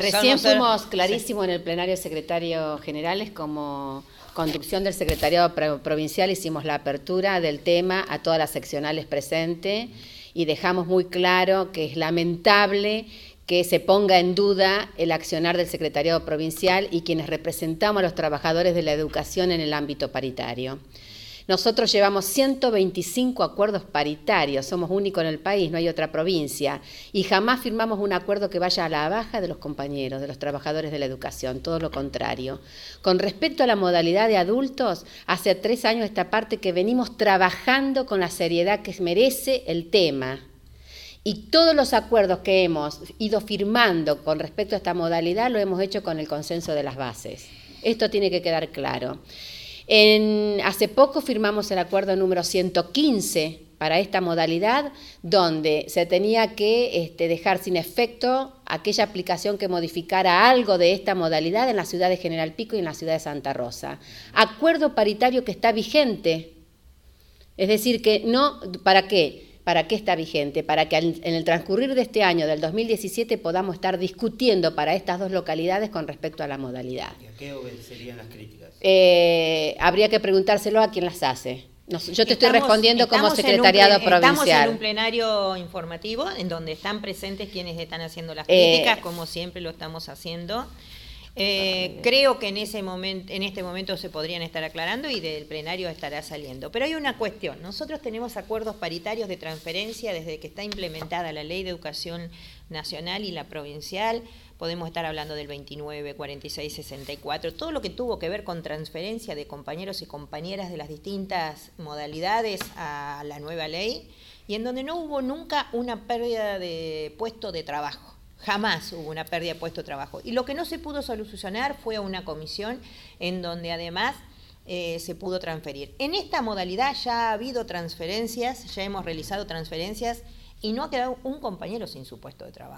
Recién fuimos clarísimos en el plenario de secretarios generales como conducción del secretariado provincial hicimos la apertura del tema a todas las seccionales presentes y dejamos muy claro que es lamentable que se ponga en duda el accionar del secretariado provincial y quienes representamos a los trabajadores de la educación en el ámbito paritario. Nosotros llevamos 125 acuerdos paritarios, somos únicos en el país, no hay otra provincia, y jamás firmamos un acuerdo que vaya a la baja de los compañeros, de los trabajadores de la educación, todo lo contrario. Con respecto a la modalidad de adultos, hace tres años esta parte que venimos trabajando con la seriedad que merece el tema. Y todos los acuerdos que hemos ido firmando con respecto a esta modalidad lo hemos hecho con el consenso de las bases. Esto tiene que quedar claro hace poco firmamos el acuerdo número 115 para esta modalidad, donde se tenía que este, dejar sin efecto aquella aplicación que modificara algo de esta modalidad en la ciudad de General Pico y en la ciudad de Santa Rosa. Acuerdo paritario que está vigente. Es decir, que no, ¿para qué? ¿Para qué está vigente? Para que en el transcurrir de este año, del 2017, podamos estar discutiendo para estas dos localidades con respecto a la modalidad. ¿Y a qué obedecerían las críticas? Eh, habría que preguntárselo a quien las hace. yo te estoy respondiendo como secretariado provincial. Estamos en un plenario informativo en donde están presentes quienes están haciendo las críticas, eh, como siempre lo estamos haciendo. Eh, creo que en ese momento, en este momento se podrían estar aclarando y del plenario estará saliendo. Pero hay una cuestión. Nosotros tenemos acuerdos paritarios de transferencia desde que está implementada la Ley de Educación Nacional y la provincial. Podemos estar hablando del 29, 46, 64, todo lo que tuvo que ver con transferencia de compañeros y compañeras de las distintas modalidades a la nueva ley y en donde no hubo nunca una pérdida de puesto de trabajo. Jamás hubo una pérdida de puesto de trabajo. Y lo que no se pudo solucionar fue una comisión en donde además eh, se pudo transferir. En esta modalidad ya ha habido transferencias, ya hemos realizado transferencias y no ha quedado un compañero sin su puesto de trabajo.